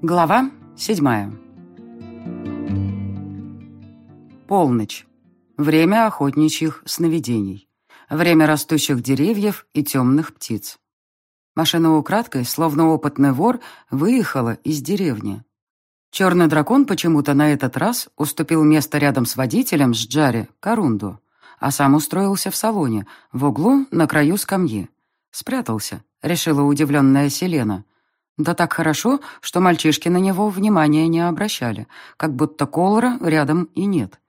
Глава седьмая. Полночь. Время охотничьих сновидений. Время растущих деревьев и темных птиц. Машина украдкой, словно опытный вор, выехала из деревни. Черный дракон почему-то на этот раз уступил место рядом с водителем с Джари, Корунду, а сам устроился в салоне, в углу, на краю скамьи. Спрятался, решила удивленная Селена. Да так хорошо, что мальчишки на него внимания не обращали, как будто Колора рядом и нет.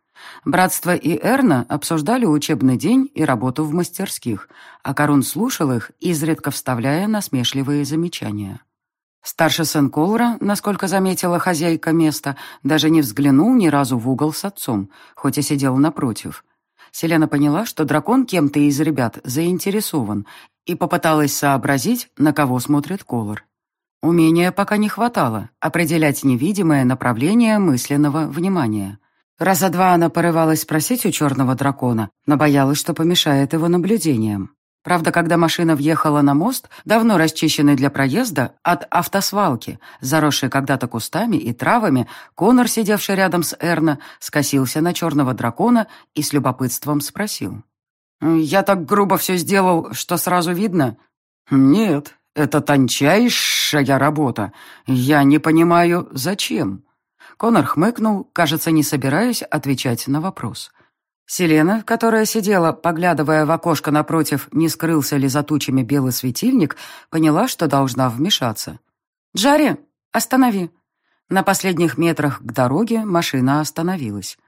Братство и Эрна обсуждали учебный день и работу в мастерских, а Корун слушал их, изредка вставляя насмешливые замечания. Старший сын Колора, насколько заметила хозяйка места, даже не взглянул ни разу в угол с отцом, хоть и сидел напротив. Селена поняла, что дракон кем-то из ребят заинтересован, и попыталась сообразить, на кого смотрит Колор. Умения пока не хватало определять невидимое направление мысленного внимания. Раза два она порывалась спросить у черного дракона, но боялась, что помешает его наблюдениям. Правда, когда машина въехала на мост, давно расчищенный для проезда, от автосвалки, заросший когда-то кустами и травами, Конор, сидевший рядом с Эрна, скосился на черного дракона и с любопытством спросил. «Я так грубо все сделал, что сразу видно?» «Нет, это тончайшая работа. Я не понимаю, зачем?» Конор хмыкнул, кажется, не собираясь отвечать на вопрос. Селена, которая сидела, поглядывая в окошко напротив, не скрылся ли за тучами белый светильник, поняла, что должна вмешаться. «Джарри, останови!» На последних метрах к дороге машина остановилась.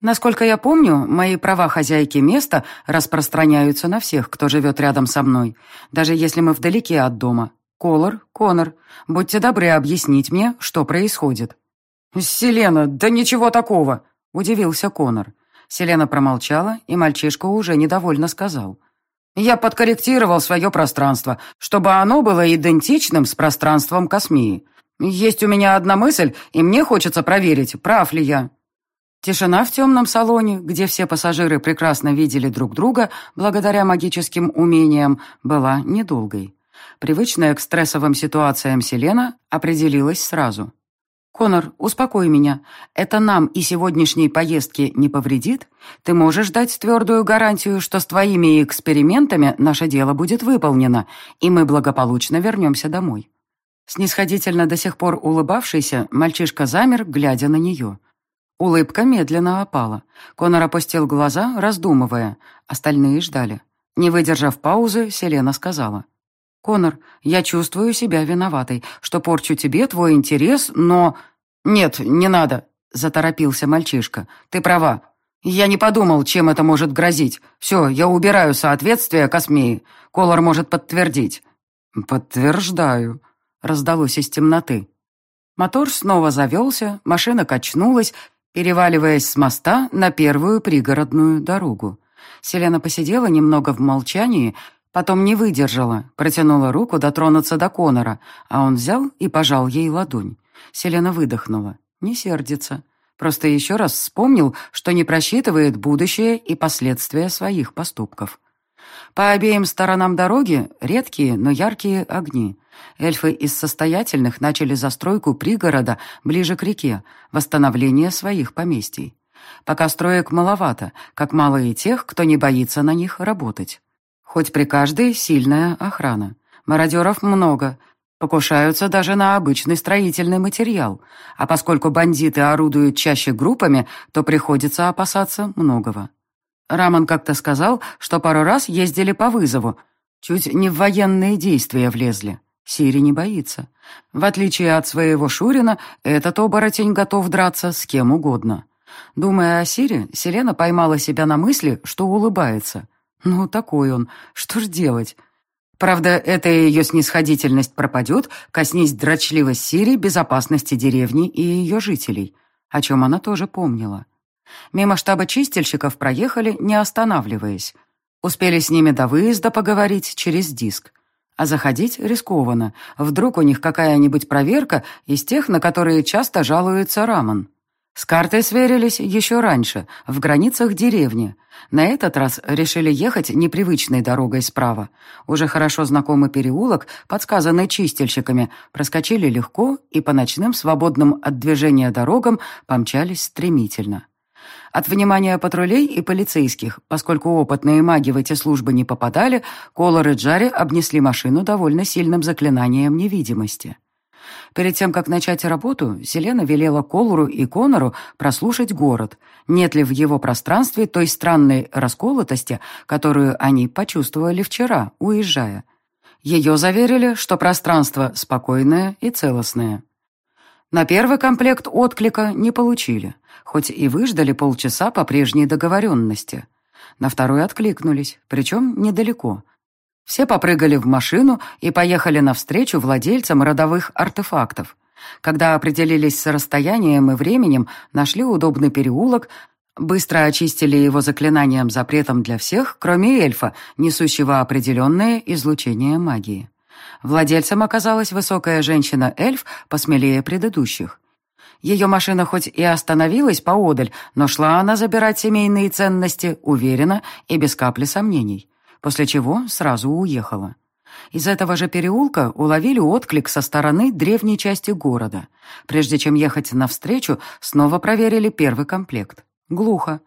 Насколько я помню, мои права хозяйки места распространяются на всех, кто живет рядом со мной, даже если мы вдалеке от дома. Колор, Конор, будьте добры объяснить мне, что происходит». «Селена, да ничего такого!» — удивился Конор. Селена промолчала, и мальчишка уже недовольно сказал. «Я подкорректировал свое пространство, чтобы оно было идентичным с пространством космии. Есть у меня одна мысль, и мне хочется проверить, прав ли я». Тишина в темном салоне, где все пассажиры прекрасно видели друг друга благодаря магическим умениям, была недолгой. Привычная к стрессовым ситуациям Селена определилась сразу. «Конор, успокой меня. Это нам и сегодняшней поездке не повредит? Ты можешь дать твердую гарантию, что с твоими экспериментами наше дело будет выполнено, и мы благополучно вернемся домой». Снисходительно до сих пор улыбавшийся, мальчишка замер, глядя на нее – Улыбка медленно опала. Конор опустил глаза, раздумывая. Остальные ждали. Не выдержав паузы, Селена сказала. «Конор, я чувствую себя виноватой, что порчу тебе твой интерес, но...» «Нет, не надо», — заторопился мальчишка. «Ты права. Я не подумал, чем это может грозить. Все, я убираю соответствие Космеи. Колор может подтвердить». «Подтверждаю», — раздалось из темноты. Мотор снова завелся, машина качнулась, переваливаясь с моста на первую пригородную дорогу. Селена посидела немного в молчании, потом не выдержала, протянула руку дотронуться до Конора, а он взял и пожал ей ладонь. Селена выдохнула. Не сердится. Просто еще раз вспомнил, что не просчитывает будущее и последствия своих поступков. По обеим сторонам дороги редкие, но яркие огни. Эльфы из состоятельных начали застройку пригорода ближе к реке, восстановление своих поместий. Пока строек маловато, как мало и тех, кто не боится на них работать. Хоть при каждой сильная охрана. Мародеров много, покушаются даже на обычный строительный материал, а поскольку бандиты орудуют чаще группами, то приходится опасаться многого. Раман как-то сказал, что пару раз ездили по вызову, чуть не в военные действия влезли. Сири не боится. В отличие от своего Шурина, этот оборотень готов драться с кем угодно. Думая о Сире, Селена поймала себя на мысли, что улыбается. Ну, такой он, что ж делать? Правда, эта ее снисходительность пропадет, коснись дрочливость Сири безопасности деревни и ее жителей, о чем она тоже помнила. Мимо штаба чистильщиков проехали, не останавливаясь. Успели с ними до выезда поговорить через диск. А заходить рискованно. Вдруг у них какая-нибудь проверка из тех, на которые часто жалуется Рамон. С картой сверились еще раньше, в границах деревни. На этот раз решили ехать непривычной дорогой справа. Уже хорошо знакомый переулок, подсказанный чистильщиками, проскочили легко и по ночным свободным от движения дорогам помчались стремительно. От внимания патрулей и полицейских, поскольку опытные маги в эти службы не попадали, Колор и Джари обнесли машину довольно сильным заклинанием невидимости. Перед тем, как начать работу, Селена велела Колору и Конору прослушать город, нет ли в его пространстве той странной расколотости, которую они почувствовали вчера, уезжая. Ее заверили, что пространство спокойное и целостное. На первый комплект отклика не получили, хоть и выждали полчаса по прежней договоренности. На второй откликнулись, причем недалеко, все попрыгали в машину и поехали навстречу владельцам родовых артефактов. Когда определились с расстоянием и временем, нашли удобный переулок, быстро очистили его заклинанием-запретом для всех, кроме эльфа, несущего определенное излучение магии. Владельцем оказалась высокая женщина-эльф, посмелее предыдущих. Ее машина хоть и остановилась поодаль, но шла она забирать семейные ценности уверенно и без капли сомнений после чего сразу уехала. Из этого же переулка уловили отклик со стороны древней части города. Прежде чем ехать навстречу, снова проверили первый комплект. Глухо.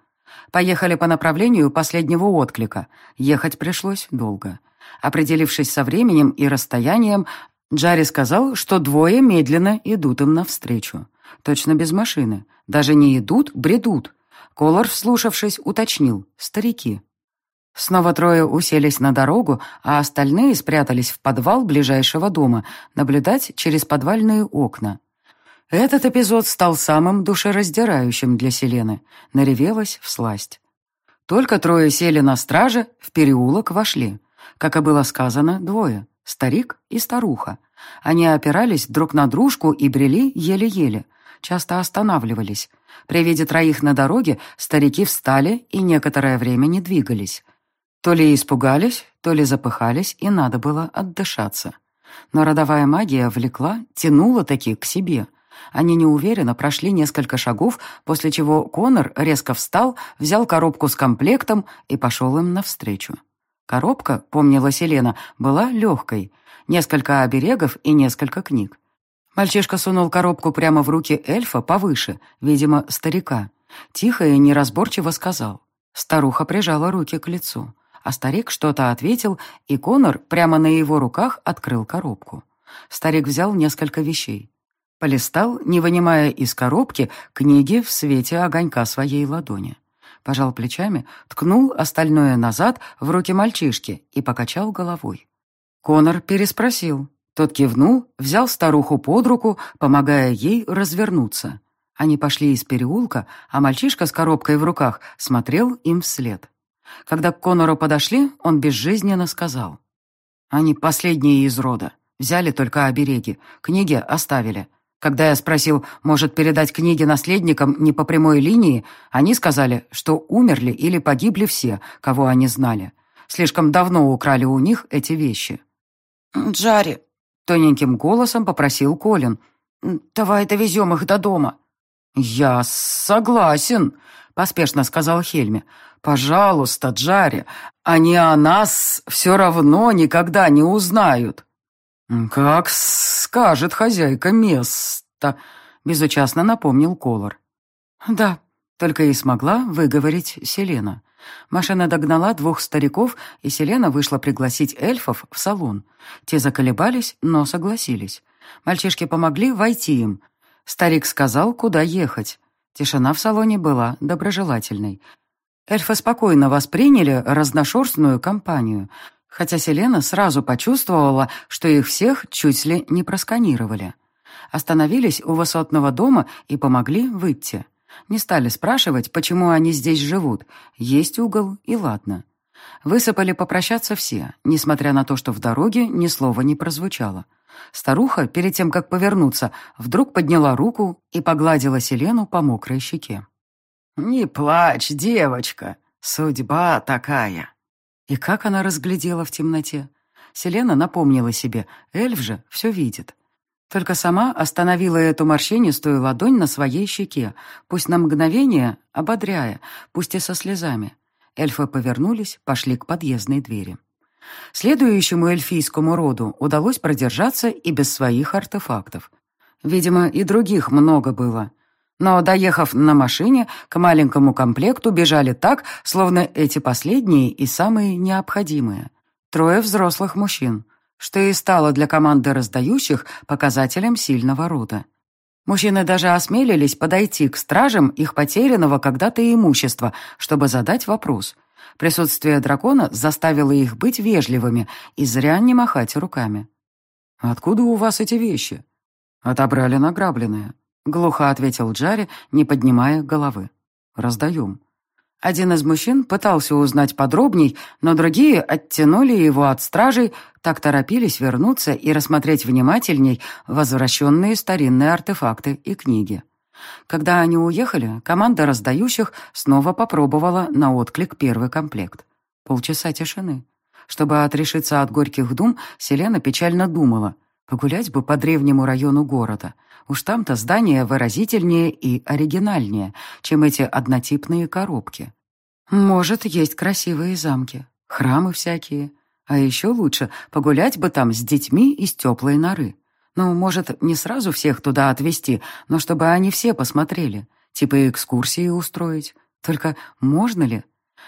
Поехали по направлению последнего отклика. Ехать пришлось долго. Определившись со временем и расстоянием, Джарри сказал, что двое медленно идут им навстречу. Точно без машины. Даже не идут, бредут. Колор, вслушавшись, уточнил. Старики. Снова трое уселись на дорогу, а остальные спрятались в подвал ближайшего дома, наблюдать через подвальные окна. Этот эпизод стал самым душераздирающим для Селены. Наревелась всласть. Только трое сели на страже, в переулок вошли. Как и было сказано, двое — старик и старуха. Они опирались друг на дружку и брели еле-еле. Часто останавливались. При виде троих на дороге старики встали и некоторое время не двигались. То ли испугались, то ли запыхались, и надо было отдышаться. Но родовая магия влекла, тянула таки к себе. Они неуверенно прошли несколько шагов, после чего Конор резко встал, взял коробку с комплектом и пошел им навстречу. Коробка, помнила Селена, была легкой. Несколько оберегов и несколько книг. Мальчишка сунул коробку прямо в руки эльфа повыше, видимо, старика. Тихо и неразборчиво сказал. Старуха прижала руки к лицу а старик что-то ответил, и Конор прямо на его руках открыл коробку. Старик взял несколько вещей. Полистал, не вынимая из коробки, книги в свете огонька своей ладони. Пожал плечами, ткнул остальное назад в руки мальчишки и покачал головой. Конор переспросил. Тот кивнул, взял старуху под руку, помогая ей развернуться. Они пошли из переулка, а мальчишка с коробкой в руках смотрел им вслед. Когда к Конору подошли, он безжизненно сказал. «Они последние из рода. Взяли только обереги. Книги оставили. Когда я спросил, может передать книги наследникам не по прямой линии, они сказали, что умерли или погибли все, кого они знали. Слишком давно украли у них эти вещи». «Джарри», — тоненьким голосом попросил Колин, — «давай довезем их до дома». «Я согласен», — поспешно сказал Хельми. «Пожалуйста, Джари, они о нас все равно никогда не узнают». «Как скажет хозяйка места», — безучастно напомнил Колор. «Да», — только и смогла выговорить Селена. Машина догнала двух стариков, и Селена вышла пригласить эльфов в салон. Те заколебались, но согласились. Мальчишки помогли войти им. Старик сказал, куда ехать. Тишина в салоне была доброжелательной. Эльфы спокойно восприняли разношерстную компанию, хотя Селена сразу почувствовала, что их всех чуть ли не просканировали. Остановились у высотного дома и помогли выйти. Не стали спрашивать, почему они здесь живут. Есть угол, и ладно. Высыпали попрощаться все, несмотря на то, что в дороге ни слова не прозвучало. Старуха, перед тем, как повернуться, вдруг подняла руку и погладила Селену по мокрой щеке. «Не плачь, девочка, судьба такая». И как она разглядела в темноте? Селена напомнила себе, эльф же все видит. Только сама остановила эту морщинистую ладонь на своей щеке, пусть на мгновение, ободряя, пусть и со слезами. Эльфы повернулись, пошли к подъездной двери. Следующему эльфийскому роду удалось продержаться и без своих артефактов. Видимо, и других много было. Но, доехав на машине, к маленькому комплекту бежали так, словно эти последние и самые необходимые. Трое взрослых мужчин, что и стало для команды раздающих показателем сильного рода. Мужчины даже осмелились подойти к стражам их потерянного когда-то имущества, чтобы задать вопрос. Присутствие дракона заставило их быть вежливыми и зря не махать руками. «Откуда у вас эти вещи?» «Отобрали награбленное», — глухо ответил Джари, не поднимая головы. «Раздаем». Один из мужчин пытался узнать подробней, но другие оттянули его от стражей, так торопились вернуться и рассмотреть внимательней возвращенные старинные артефакты и книги. Когда они уехали, команда раздающих снова попробовала на отклик первый комплект. Полчаса тишины. Чтобы отрешиться от горьких дум, Селена печально думала. Погулять бы по древнему району города. Уж там-то здания выразительнее и оригинальнее, чем эти однотипные коробки. Может, есть красивые замки, храмы всякие. А еще лучше погулять бы там с детьми из теплой норы. Ну, может, не сразу всех туда отвезти, но чтобы они все посмотрели. Типа экскурсии устроить. Только можно ли?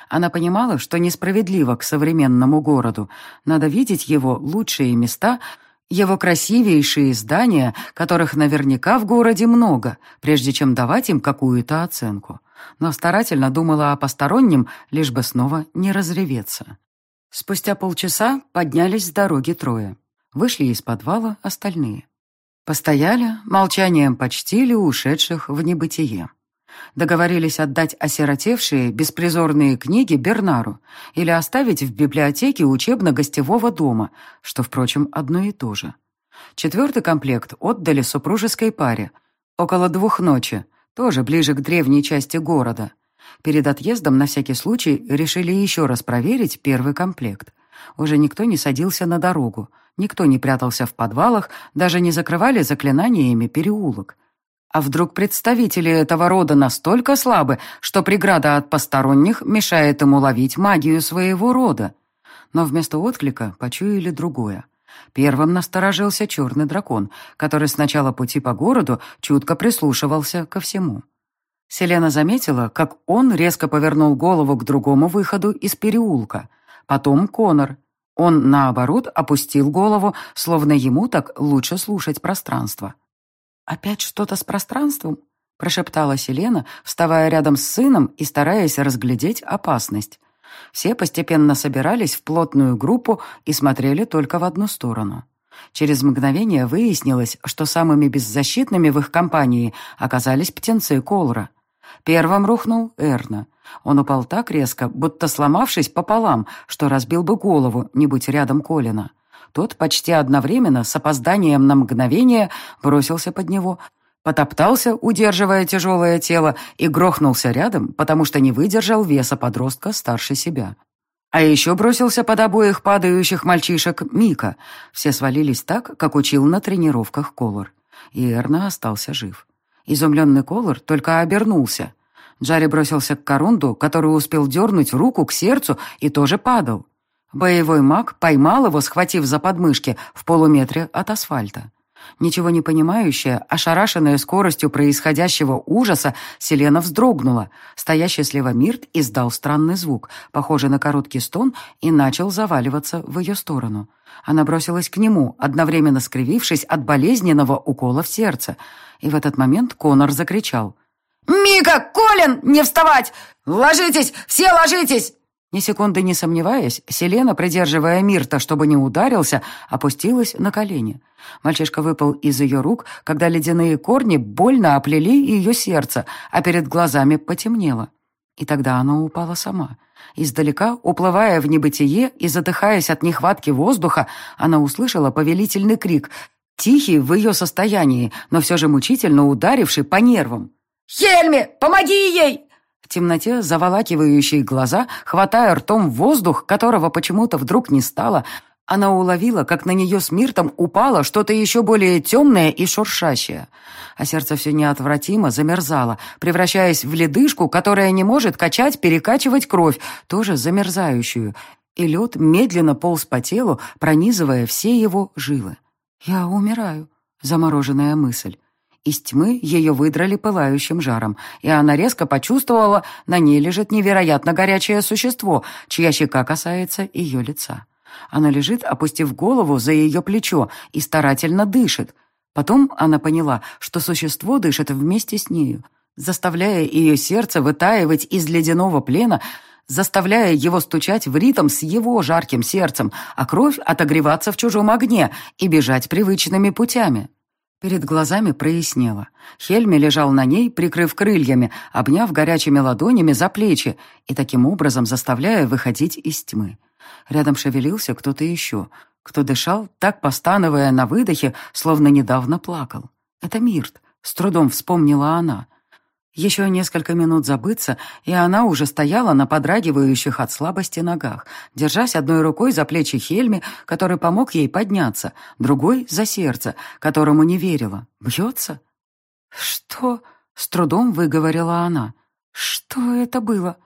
Она понимала, что несправедливо к современному городу. Надо видеть его лучшие места — его красивейшие здания, которых наверняка в городе много, прежде чем давать им какую-то оценку. Но старательно думала о постороннем, лишь бы снова не разреветься. Спустя полчаса поднялись с дороги трое. Вышли из подвала остальные. Постояли, молчанием почтили ушедших в небытие. Договорились отдать осиротевшие, беспризорные книги Бернару или оставить в библиотеке учебно-гостевого дома, что, впрочем, одно и то же. Четвертый комплект отдали супружеской паре. Около двух ночи, тоже ближе к древней части города. Перед отъездом на всякий случай решили еще раз проверить первый комплект. Уже никто не садился на дорогу, никто не прятался в подвалах, даже не закрывали заклинаниями переулок. А вдруг представители этого рода настолько слабы, что преграда от посторонних мешает им уловить магию своего рода? Но вместо отклика почуяли другое. Первым насторожился черный дракон, который с начала пути по городу чутко прислушивался ко всему. Селена заметила, как он резко повернул голову к другому выходу из переулка. Потом Конор. Он, наоборот, опустил голову, словно ему так лучше слушать пространство. «Опять что-то с пространством?» — прошептала Селена, вставая рядом с сыном и стараясь разглядеть опасность. Все постепенно собирались в плотную группу и смотрели только в одну сторону. Через мгновение выяснилось, что самыми беззащитными в их компании оказались птенцы Колра. Первым рухнул Эрна. Он упал так резко, будто сломавшись пополам, что разбил бы голову, не будь рядом Колина. Тот почти одновременно, с опозданием на мгновение, бросился под него, потоптался, удерживая тяжелое тело, и грохнулся рядом, потому что не выдержал веса подростка старше себя. А еще бросился под обоих падающих мальчишек Мика. Все свалились так, как учил на тренировках Колор. И Эрна остался жив. Изумленный Колор только обернулся. Джарри бросился к Корунду, который успел дернуть руку к сердцу и тоже падал. Боевой маг поймал его, схватив за подмышки в полуметре от асфальта. Ничего не понимающая, ошарашенная скоростью происходящего ужаса, Селена вздрогнула. Стоящий слева Мирт издал странный звук, похожий на короткий стон, и начал заваливаться в ее сторону. Она бросилась к нему, одновременно скривившись от болезненного укола в сердце. И в этот момент Конор закричал. «Мика! Колин! Не вставать! Ложитесь! Все ложитесь!» Ни секунды не сомневаясь, Селена, придерживая Мирта, чтобы не ударился, опустилась на колени. Мальчишка выпал из ее рук, когда ледяные корни больно оплели ее сердце, а перед глазами потемнело. И тогда она упала сама. Издалека, уплывая в небытие и задыхаясь от нехватки воздуха, она услышала повелительный крик, тихий в ее состоянии, но все же мучительно ударивший по нервам. «Хельми, помоги ей!» В темноте, заволакивающей глаза, хватая ртом воздух, которого почему-то вдруг не стало, Она уловила, как на нее с Миртом упало что-то еще более темное и шуршащее. А сердце все неотвратимо замерзало, превращаясь в ледышку, которая не может качать, перекачивать кровь, тоже замерзающую. И лед медленно полз по телу, пронизывая все его жилы. «Я умираю», — замороженная мысль. Из тьмы ее выдрали пылающим жаром, и она резко почувствовала, на ней лежит невероятно горячее существо, чья щека касается ее лица. Она лежит, опустив голову за ее плечо, и старательно дышит. Потом она поняла, что существо дышит вместе с нею, заставляя ее сердце вытаивать из ледяного плена, заставляя его стучать в ритм с его жарким сердцем, а кровь отогреваться в чужом огне и бежать привычными путями. Перед глазами прояснело. Хельми лежал на ней, прикрыв крыльями, обняв горячими ладонями за плечи и таким образом заставляя выходить из тьмы. Рядом шевелился кто-то еще, кто дышал, так постановая на выдохе, словно недавно плакал. Это Мирт, с трудом вспомнила она. Еще несколько минут забыться, и она уже стояла на подрагивающих от слабости ногах, держась одной рукой за плечи Хельми, который помог ей подняться, другой — за сердце, которому не верила. «Бьется?» «Что?» — с трудом выговорила она. «Что это было?»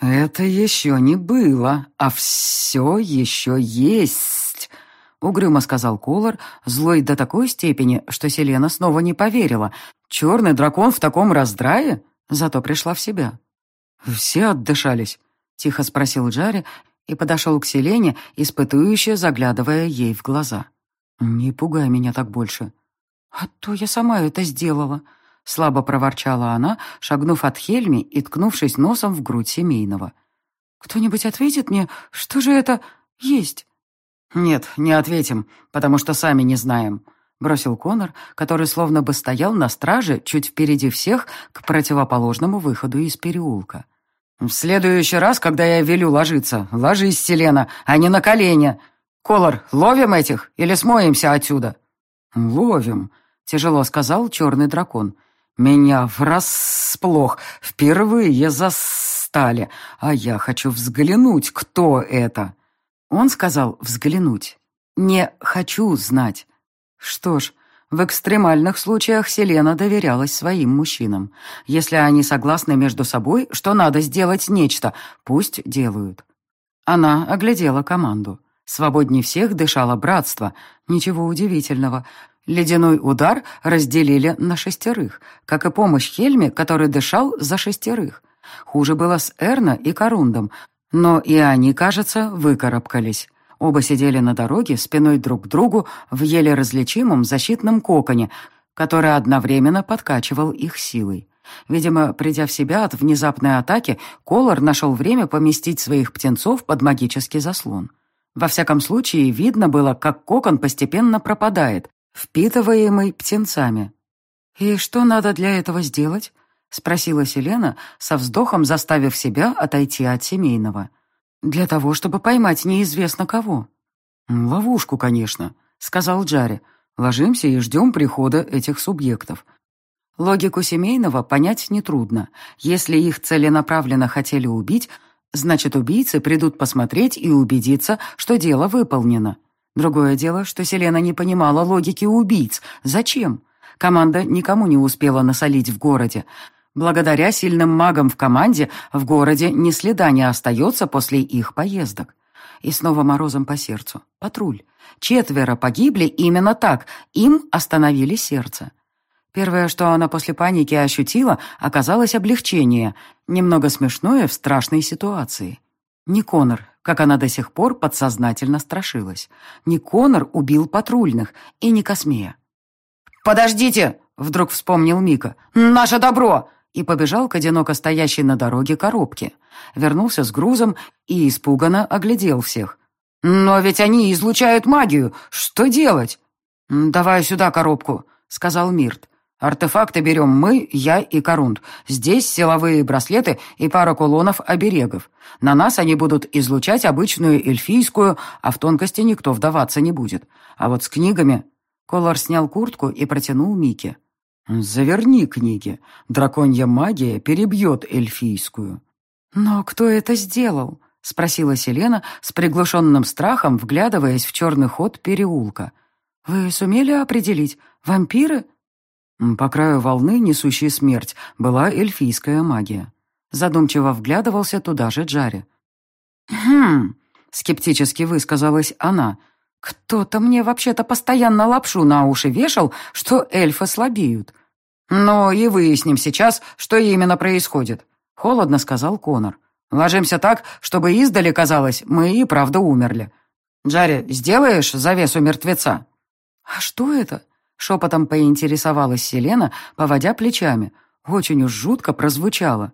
«Это еще не было, а все еще есть», — угрюмо сказал Колор, злой до такой степени, что Селена снова не поверила. «Черный дракон в таком раздрае?» Зато пришла в себя. «Все отдышались?» — тихо спросил Джари и подошел к Селене, испытующе заглядывая ей в глаза. «Не пугай меня так больше». «А то я сама это сделала», Слабо проворчала она, шагнув от Хельми и ткнувшись носом в грудь семейного. «Кто-нибудь ответит мне, что же это есть?» «Нет, не ответим, потому что сами не знаем», — бросил Конор, который словно бы стоял на страже чуть впереди всех к противоположному выходу из переулка. «В следующий раз, когда я велю ложиться, ложись, Селена, а не на колени. Колор, ловим этих или смоемся отсюда?» «Ловим», — тяжело сказал черный дракон. Меня врасплох впервые застали, а я хочу взглянуть, кто это. Он сказал «взглянуть». Не «хочу знать». Что ж, в экстремальных случаях Селена доверялась своим мужчинам. Если они согласны между собой, что надо сделать нечто, пусть делают. Она оглядела команду. Свободней всех дышало братство. Ничего удивительного. Ледяной удар разделили на шестерых, как и помощь Хельме, который дышал за шестерых. Хуже было с Эрна и Корундом, но и они, кажется, выкарабкались. Оба сидели на дороге спиной друг к другу в еле различимом защитном коконе, который одновременно подкачивал их силой. Видимо, придя в себя от внезапной атаки, Колор нашел время поместить своих птенцов под магический заслон. Во всяком случае, видно было, как кокон постепенно пропадает, впитываемый птенцами. «И что надо для этого сделать?» — спросила Селена, со вздохом заставив себя отойти от семейного. «Для того, чтобы поймать неизвестно кого». «Ловушку, конечно», — сказал Джари. «Ложимся и ждем прихода этих субъектов». Логику семейного понять нетрудно. Если их целенаправленно хотели убить, значит, убийцы придут посмотреть и убедиться, что дело выполнено. Другое дело, что Селена не понимала логики убийц. Зачем? Команда никому не успела насолить в городе. Благодаря сильным магам в команде в городе ни следа не остается после их поездок. И снова морозом по сердцу. Патруль. Четверо погибли именно так. Им остановили сердце. Первое, что она после паники ощутила, оказалось облегчение, немного смешное в страшной ситуации. Не Конор, как она до сих пор подсознательно страшилась. Не Конор убил патрульных, и не Космея. «Подождите!» — вдруг вспомнил Мика. «Наше добро!» И побежал к одиноко стоящей на дороге коробке. Вернулся с грузом и испуганно оглядел всех. «Но ведь они излучают магию! Что делать?» «Давай сюда коробку», — сказал Мирт. Артефакты берем мы, я и Корунд. Здесь силовые браслеты и пара кулонов оберегов. На нас они будут излучать обычную эльфийскую, а в тонкости никто вдаваться не будет. А вот с книгами...» Колор снял куртку и протянул Мике. «Заверни книги. Драконья магия перебьет эльфийскую». «Но кто это сделал?» — спросила Селена с приглушенным страхом, вглядываясь в черный ход переулка. «Вы сумели определить? Вампиры?» По краю волны, несущей смерть, была эльфийская магия. Задумчиво вглядывался туда же Джари. «Хм...» — скептически высказалась она. «Кто-то мне вообще-то постоянно лапшу на уши вешал, что эльфы слабеют. Но и выясним сейчас, что именно происходит», — холодно сказал Конор. «Ложимся так, чтобы издали казалось, мы и правда умерли. Джари, сделаешь завесу мертвеца?» «А что это?» — шепотом поинтересовалась Селена, поводя плечами. Очень уж жутко прозвучало.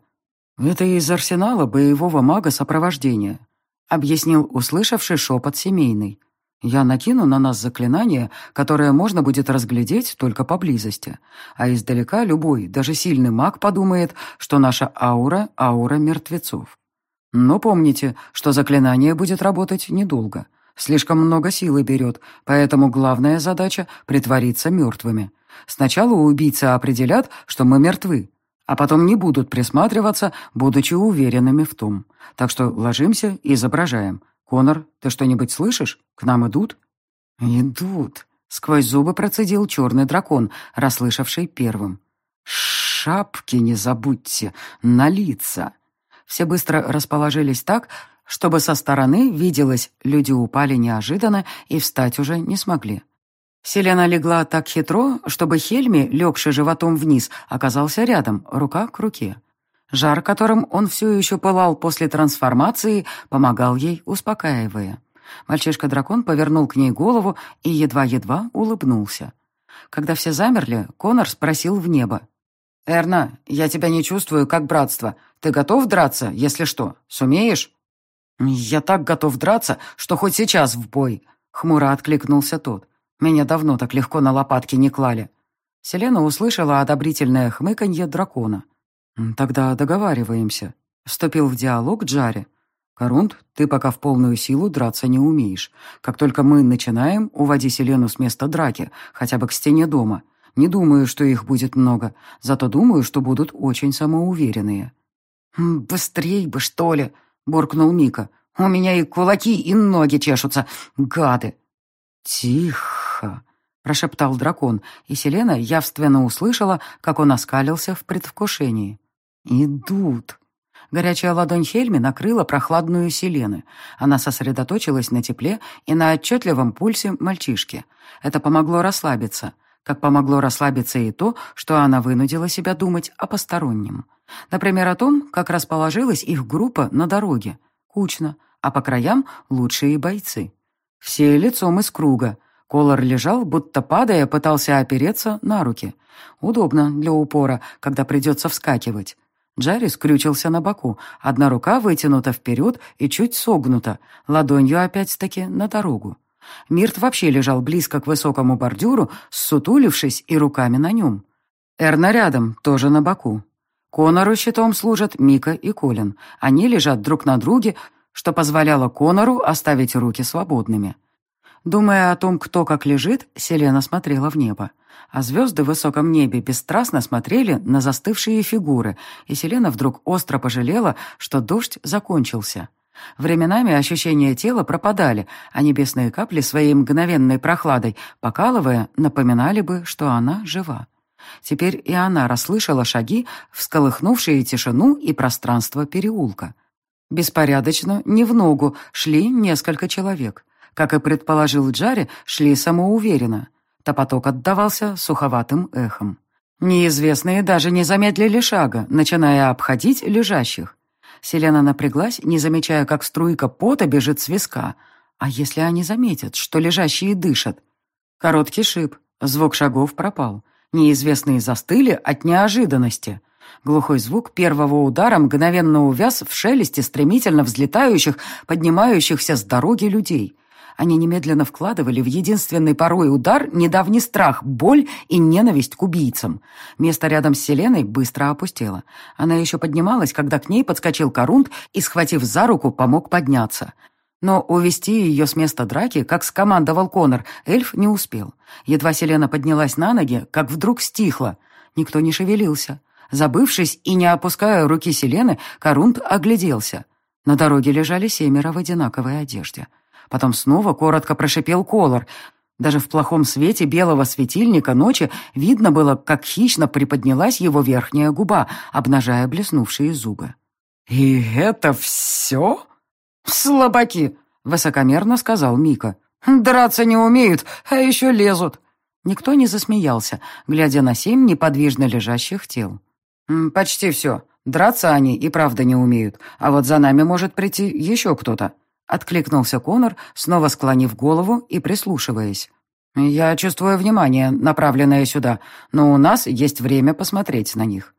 «Это из арсенала боевого мага сопровождения», — объяснил услышавший шепот семейный. «Я накину на нас заклинание, которое можно будет разглядеть только поблизости, а издалека любой, даже сильный маг подумает, что наша аура — аура мертвецов. Но помните, что заклинание будет работать недолго. Слишком много силы берет, поэтому главная задача — притвориться мертвыми. Сначала убийцы определят, что мы мертвы, а потом не будут присматриваться, будучи уверенными в том. Так что ложимся и изображаем. Конор, ты что-нибудь слышишь? К нам идут?» «Идут», — сквозь зубы процедил черный дракон, расслышавший первым. «Шапки не забудьте, на лица». Все быстро расположились так, чтобы со стороны виделось, люди упали неожиданно и встать уже не смогли. Селена легла так хитро, чтобы Хельми, легший животом вниз, оказался рядом, рука к руке. Жар, которым он все еще пылал после трансформации, помогал ей, успокаивая. Мальчишка-дракон повернул к ней голову и едва-едва улыбнулся. Когда все замерли, Конор спросил в небо. «Эрна, я тебя не чувствую, как братство. Ты готов драться, если что? Сумеешь?» «Я так готов драться, что хоть сейчас в бой», — хмуро откликнулся тот. Меня давно так легко на лопатки не клали». Селена услышала одобрительное хмыканье дракона. «Тогда договариваемся», — вступил в диалог Джари. «Корунд, ты пока в полную силу драться не умеешь. Как только мы начинаем, уводи Селену с места драки, хотя бы к стене дома. Не думаю, что их будет много, зато думаю, что будут очень самоуверенные». «Быстрей бы, что ли!» — буркнул Мика. «У меня и кулаки, и ноги чешутся, гады!» «Тихо!» тихо», — прошептал дракон, и Селена явственно услышала, как он оскалился в предвкушении. «Идут». Горячая ладонь Хельми накрыла прохладную Селены. Она сосредоточилась на тепле и на отчетливом пульсе мальчишки. Это помогло расслабиться. Как помогло расслабиться и то, что она вынудила себя думать о постороннем. Например, о том, как расположилась их группа на дороге. Кучно, а по краям лучшие бойцы. Все лицом из круга, Колор лежал, будто падая, пытался опереться на руки. Удобно для упора, когда придется вскакивать. Джарри скрючился на боку, одна рука вытянута вперед и чуть согнута, ладонью опять-таки на дорогу. Мирт вообще лежал близко к высокому бордюру, сутулившись и руками на нем. Эрна рядом, тоже на боку. Конору щитом служат Мика и Колин. Они лежат друг на друге, что позволяло Конору оставить руки свободными. Думая о том, кто как лежит, Селена смотрела в небо. А звезды в высоком небе бесстрастно смотрели на застывшие фигуры, и Селена вдруг остро пожалела, что дождь закончился. Временами ощущения тела пропадали, а небесные капли своей мгновенной прохладой, покалывая, напоминали бы, что она жива. Теперь и она расслышала шаги, всколыхнувшие тишину и пространство переулка. Беспорядочно, не в ногу, шли несколько человек. Как и предположил Джари, шли самоуверенно. Топоток отдавался суховатым эхом. Неизвестные даже не замедлили шага, начиная обходить лежащих. Селена напряглась, не замечая, как струйка пота бежит с виска. А если они заметят, что лежащие дышат? Короткий шип, звук шагов пропал. Неизвестные застыли от неожиданности. Глухой звук первого удара мгновенно увяз в шелесте стремительно взлетающих, поднимающихся с дороги людей. Они немедленно вкладывали в единственный порой удар недавний страх, боль и ненависть к убийцам. Место рядом с Селеной быстро опустело. Она еще поднималась, когда к ней подскочил Корунд и, схватив за руку, помог подняться. Но увести ее с места драки, как скомандовал Конор, эльф не успел. Едва Селена поднялась на ноги, как вдруг стихла. Никто не шевелился. Забывшись и не опуская руки Селены, Корунд огляделся. На дороге лежали семеро в одинаковой одежде. Потом снова коротко прошипел Колор. Даже в плохом свете белого светильника ночи видно было, как хищно приподнялась его верхняя губа, обнажая блеснувшие зубы. «И это все?» «Слабаки!» — высокомерно сказал Мика. «Драться не умеют, а еще лезут». Никто не засмеялся, глядя на семь неподвижно лежащих тел. «Почти все. Драться они и правда не умеют, а вот за нами может прийти еще кто-то», — откликнулся Конор, снова склонив голову и прислушиваясь. «Я чувствую внимание, направленное сюда, но у нас есть время посмотреть на них».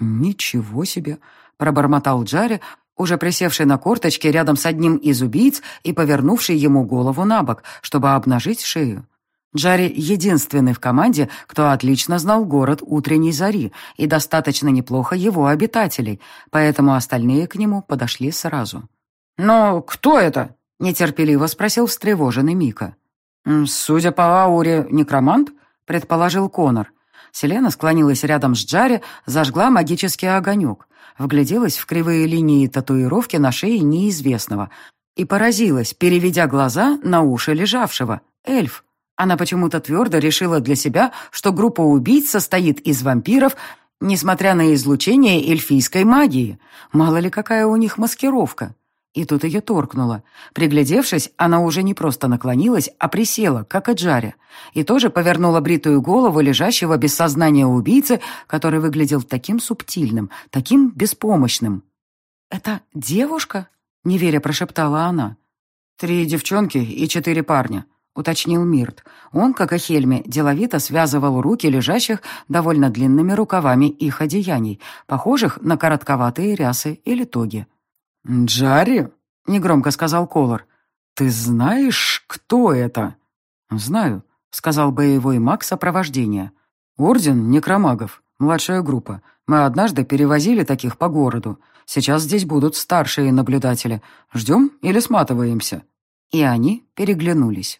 «Ничего себе!» — пробормотал Джарри, уже присевший на корточке рядом с одним из убийц и повернувший ему голову на бок, чтобы обнажить шею. Джарри единственный в команде, кто отлично знал город утренней зари и достаточно неплохо его обитателей, поэтому остальные к нему подошли сразу. «Но кто это?» — нетерпеливо спросил встревоженный Мика. «Судя по ауре, некромант?» — предположил Конор. Селена склонилась рядом с Джарри, зажгла магический огонек, вгляделась в кривые линии татуировки на шее неизвестного и поразилась, переведя глаза на уши лежавшего. Эльф. Она почему-то твердо решила для себя, что группа убийц состоит из вампиров, несмотря на излучение эльфийской магии. Мало ли какая у них маскировка. И тут ее торкнуло. Приглядевшись, она уже не просто наклонилась, а присела, как и Джаря, и тоже повернула бритую голову лежащего без сознания убийцы, который выглядел таким субтильным, таким беспомощным. «Это девушка?» — неверя прошептала она. «Три девчонки и четыре парня», — уточнил Мирт. Он, как и Хельми, деловито связывал руки лежащих довольно длинными рукавами их одеяний, похожих на коротковатые рясы или тоги. «Джарри?» — негромко сказал Колор. «Ты знаешь, кто это?» «Знаю», — сказал боевой маг сопровождения. «Орден некромагов, младшая группа. Мы однажды перевозили таких по городу. Сейчас здесь будут старшие наблюдатели. Ждем или сматываемся?» И они переглянулись.